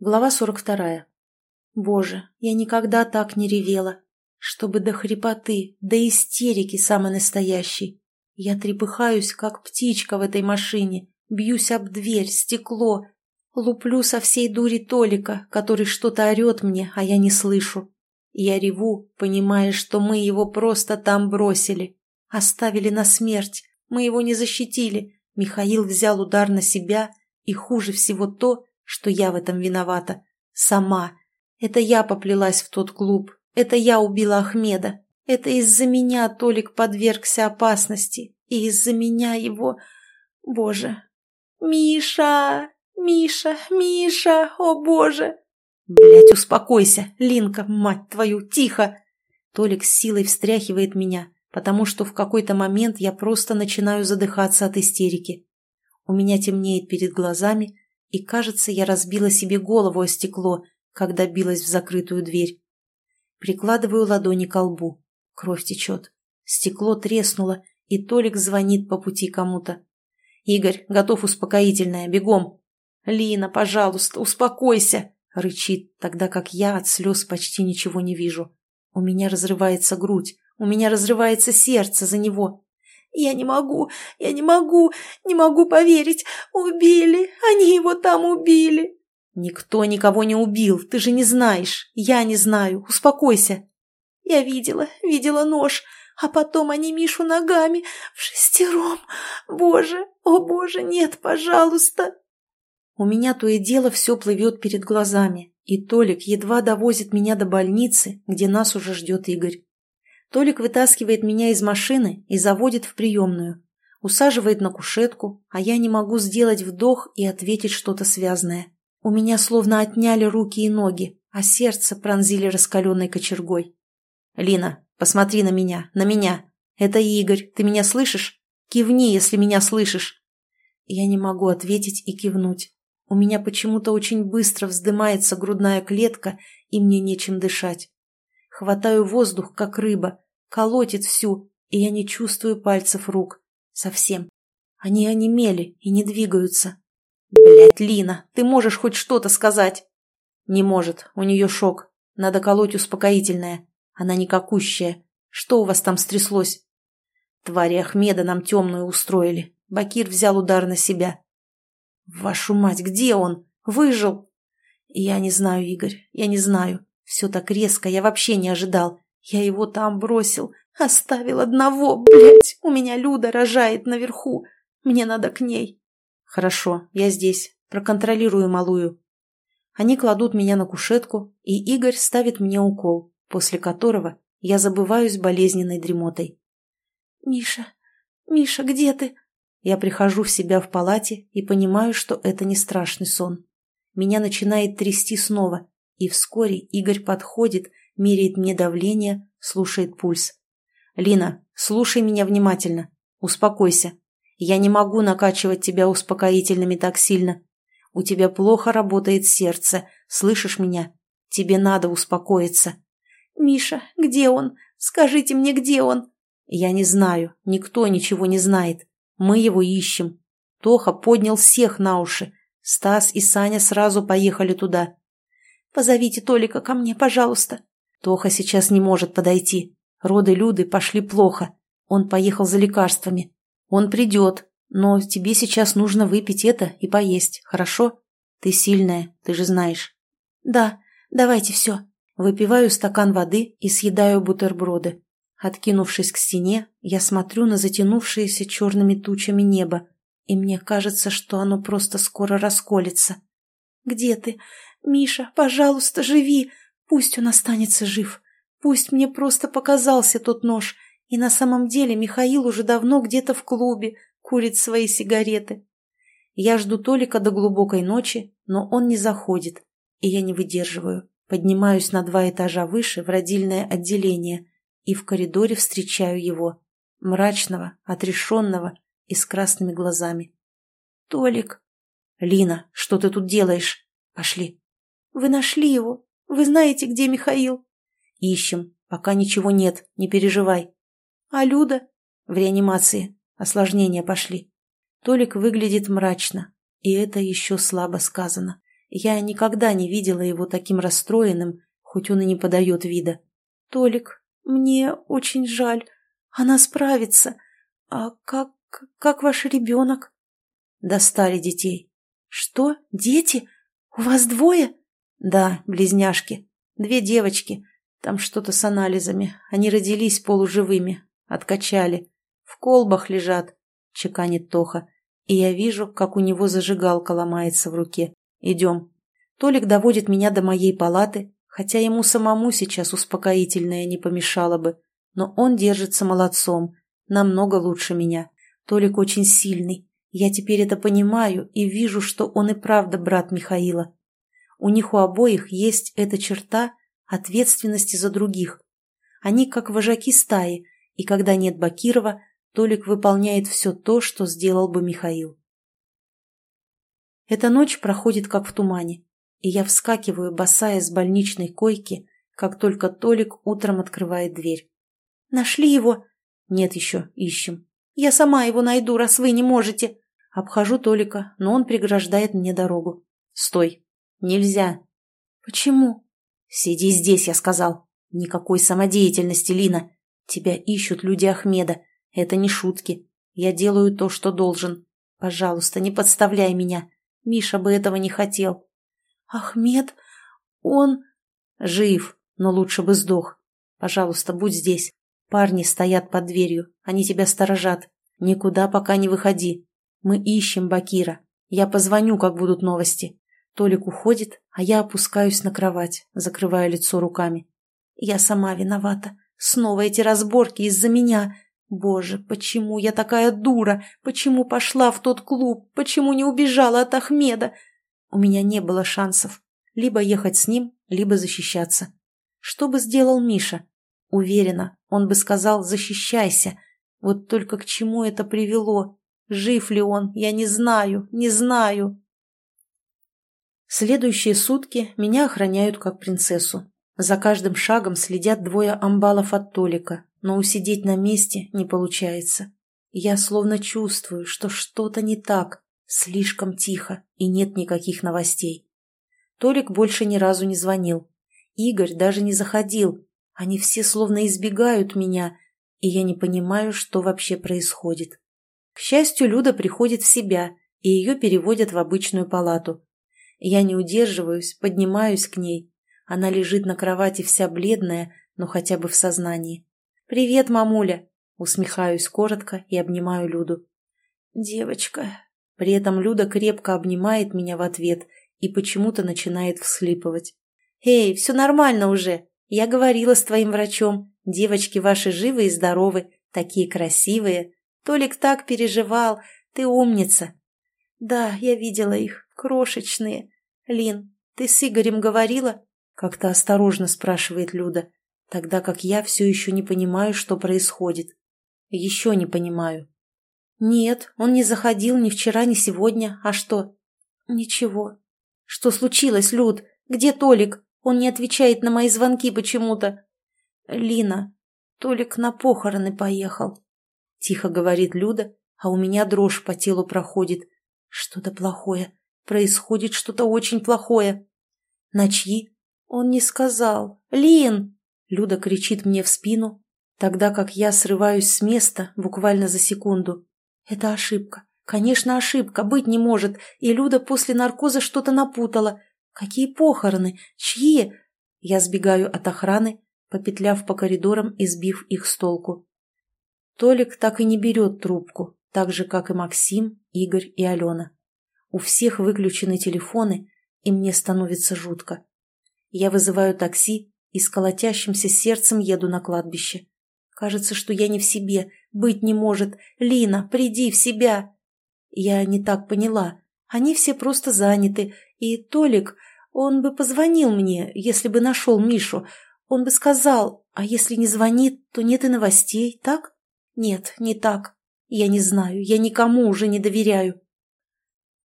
Глава 42. Боже, я никогда так не ревела. Чтобы до хрипоты, до истерики самой настоящей. Я трепыхаюсь, как птичка в этой машине, бьюсь об дверь, стекло, луплю со всей дури Толика, который что-то орет мне, а я не слышу. Я реву, понимая, что мы его просто там бросили. Оставили на смерть. Мы его не защитили. Михаил взял удар на себя, и хуже всего то, что я в этом виновата. Сама. Это я поплелась в тот клуб. Это я убила Ахмеда. Это из-за меня Толик подвергся опасности. И из-за меня его... Боже. Миша! Миша! Миша! О, боже! Блять, успокойся, Линка, мать твою, тихо! Толик с силой встряхивает меня, потому что в какой-то момент я просто начинаю задыхаться от истерики. У меня темнеет перед глазами, и, кажется, я разбила себе голову о стекло, когда билась в закрытую дверь. Прикладываю ладони к лбу. Кровь течет. Стекло треснуло, и Толик звонит по пути кому-то. «Игорь, готов успокоительное, бегом!» «Лина, пожалуйста, успокойся!» — рычит, тогда как я от слез почти ничего не вижу. У меня разрывается грудь, у меня разрывается сердце за него. «Я не могу, я не могу, не могу поверить. Убили, они его там убили». «Никто никого не убил, ты же не знаешь. Я не знаю, успокойся». «Я видела, видела нож, а потом они Мишу ногами, в шестером. Боже, о боже, нет, пожалуйста». У меня то и дело все плывет перед глазами, и Толик едва довозит меня до больницы, где нас уже ждет Игорь. Толик вытаскивает меня из машины и заводит в приемную. Усаживает на кушетку, а я не могу сделать вдох и ответить что-то связанное. У меня словно отняли руки и ноги, а сердце пронзили раскаленной кочергой. «Лина, посмотри на меня, на меня. Это Игорь, ты меня слышишь? Кивни, если меня слышишь». Я не могу ответить и кивнуть. У меня почему-то очень быстро вздымается грудная клетка, и мне нечем дышать. Хватаю воздух, как рыба, Колотит всю, и я не чувствую пальцев рук. Совсем. Они онемели и не двигаются. Блять, Лина, ты можешь хоть что-то сказать? Не может, у нее шок. Надо колоть успокоительное. Она никакущая. Что у вас там стряслось? Твари Ахмеда нам темную устроили. Бакир взял удар на себя. Вашу мать, где он? Выжил? Я не знаю, Игорь, я не знаю. Все так резко, я вообще не ожидал. Я его там бросил, оставил одного, блядь. У меня Люда рожает наверху. Мне надо к ней. Хорошо, я здесь. Проконтролирую малую. Они кладут меня на кушетку, и Игорь ставит мне укол, после которого я забываюсь болезненной дремотой. «Миша, Миша, где ты?» Я прихожу в себя в палате и понимаю, что это не страшный сон. Меня начинает трясти снова, и вскоре Игорь подходит меряет мне давление, слушает пульс. «Лина, слушай меня внимательно. Успокойся. Я не могу накачивать тебя успокоительными так сильно. У тебя плохо работает сердце. Слышишь меня? Тебе надо успокоиться». «Миша, где он? Скажите мне, где он?» «Я не знаю. Никто ничего не знает. Мы его ищем. Тоха поднял всех на уши. Стас и Саня сразу поехали туда. «Позовите Толика ко мне, пожалуйста». Тоха сейчас не может подойти. Роды Люды пошли плохо. Он поехал за лекарствами. Он придет, но тебе сейчас нужно выпить это и поесть, хорошо? Ты сильная, ты же знаешь. Да, давайте все. Выпиваю стакан воды и съедаю бутерброды. Откинувшись к стене, я смотрю на затянувшееся черными тучами небо, и мне кажется, что оно просто скоро расколется. «Где ты? Миша, пожалуйста, живи! Пусть он останется жив. Пусть мне просто показался тот нож, и на самом деле Михаил уже давно где-то в клубе курит свои сигареты. Я жду Толика до глубокой ночи, но он не заходит, и я не выдерживаю. Поднимаюсь на два этажа выше в родильное отделение и в коридоре встречаю его, мрачного, отрешенного и с красными глазами. «Толик!» «Лина, что ты тут делаешь? Пошли!» «Вы нашли его? Вы знаете, где Михаил?» «Ищем. Пока ничего нет. Не переживай». «А Люда?» «В реанимации. Осложнения пошли». Толик выглядит мрачно, и это еще слабо сказано. Я никогда не видела его таким расстроенным, хоть он и не подает вида. «Толик, мне очень жаль. Она справится. А как... как ваш ребенок?» Достали детей. «Что? Дети? У вас двое?» «Да, близняшки. Две девочки. Там что-то с анализами. Они родились полуживыми. Откачали. В колбах лежат», — чеканит Тоха. И я вижу, как у него зажигалка ломается в руке. «Идем». Толик доводит меня до моей палаты, хотя ему самому сейчас успокоительное не помешало бы. Но он держится молодцом, намного лучше меня. Толик очень сильный. Я теперь это понимаю и вижу, что он и правда брат Михаила. У них у обоих есть эта черта ответственности за других. Они как вожаки стаи, и когда нет Бакирова, Толик выполняет все то, что сделал бы Михаил. Эта ночь проходит как в тумане, и я вскакиваю, босая с больничной койки, как только Толик утром открывает дверь. «Нашли его?» «Нет еще, ищем». «Я сама его найду, раз вы не можете». Обхожу Толика, но он преграждает мне дорогу. «Стой! Нельзя!» «Почему?» «Сиди здесь», я сказал. «Никакой самодеятельности, Лина. Тебя ищут люди Ахмеда. Это не шутки. Я делаю то, что должен. Пожалуйста, не подставляй меня. Миша бы этого не хотел. Ахмед, он... Жив, но лучше бы сдох. Пожалуйста, будь здесь. Парни стоят под дверью. Они тебя сторожат. Никуда пока не выходи. Мы ищем Бакира. Я позвоню, как будут новости. Толик уходит, а я опускаюсь на кровать, закрывая лицо руками. Я сама виновата. Снова эти разборки из-за меня. Боже, почему я такая дура? Почему пошла в тот клуб? Почему не убежала от Ахмеда? У меня не было шансов. Либо ехать с ним, либо защищаться. Что бы сделал Миша? Уверена, он бы сказал «защищайся». Вот только к чему это привело? Жив ли он? Я не знаю, не знаю. Следующие сутки меня охраняют как принцессу. За каждым шагом следят двое амбалов от Толика, но усидеть на месте не получается. Я словно чувствую, что что-то не так, слишком тихо и нет никаких новостей. Толик больше ни разу не звонил. Игорь даже не заходил. Они все словно избегают меня, и я не понимаю, что вообще происходит. К счастью, Люда приходит в себя, и ее переводят в обычную палату. Я не удерживаюсь, поднимаюсь к ней. Она лежит на кровати вся бледная, но хотя бы в сознании. «Привет, мамуля!» Усмехаюсь коротко и обнимаю Люду. «Девочка!» При этом Люда крепко обнимает меня в ответ и почему-то начинает всхлипывать. «Эй, все нормально уже! Я говорила с твоим врачом. Девочки ваши живы и здоровы, такие красивые. Толик так переживал. Ты умница!» «Да, я видела их. Крошечные. Лин, ты с Игорем говорила?» Как-то осторожно спрашивает Люда тогда как я все еще не понимаю, что происходит. Еще не понимаю. Нет, он не заходил ни вчера, ни сегодня. А что? Ничего. Что случилось, Люд? Где Толик? Он не отвечает на мои звонки почему-то. Лина, Толик на похороны поехал. Тихо говорит Люда, а у меня дрожь по телу проходит. Что-то плохое. Происходит что-то очень плохое. На чьи? Он не сказал. Лин! Люда кричит мне в спину, тогда как я срываюсь с места буквально за секунду. Это ошибка. Конечно, ошибка. Быть не может. И Люда после наркоза что-то напутала. Какие похороны? Чьи? Я сбегаю от охраны, попетляв по коридорам и сбив их с толку. Толик так и не берет трубку, так же, как и Максим, Игорь и Алена. У всех выключены телефоны, и мне становится жутко. Я вызываю такси и с колотящимся сердцем еду на кладбище. Кажется, что я не в себе, быть не может. Лина, приди в себя. Я не так поняла. Они все просто заняты. И Толик, он бы позвонил мне, если бы нашел Мишу. Он бы сказал, а если не звонит, то нет и новостей, так? Нет, не так. Я не знаю, я никому уже не доверяю.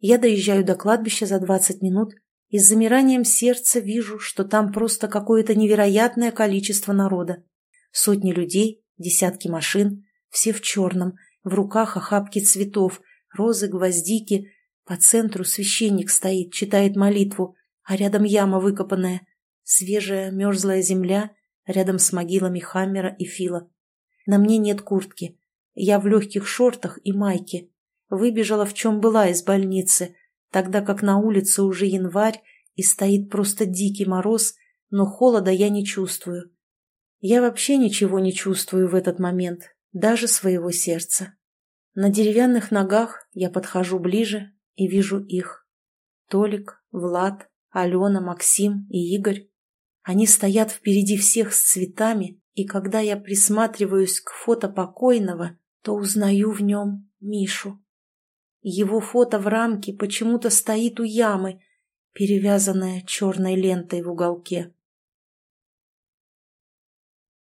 Я доезжаю до кладбища за двадцать минут и с замиранием сердца вижу, что там просто какое-то невероятное количество народа. Сотни людей, десятки машин, все в черном, в руках охапки цветов, розы, гвоздики. По центру священник стоит, читает молитву, а рядом яма выкопанная, свежая мерзлая земля, рядом с могилами Хаммера и Фила. На мне нет куртки. Я в легких шортах и майке. Выбежала в чем была из больницы, тогда как на улице уже январь и стоит просто дикий мороз, но холода я не чувствую. Я вообще ничего не чувствую в этот момент, даже своего сердца. На деревянных ногах я подхожу ближе и вижу их. Толик, Влад, Алена, Максим и Игорь. Они стоят впереди всех с цветами, и когда я присматриваюсь к фото покойного, то узнаю в нем Мишу. Его фото в рамке почему-то стоит у ямы, перевязанное черной лентой в уголке.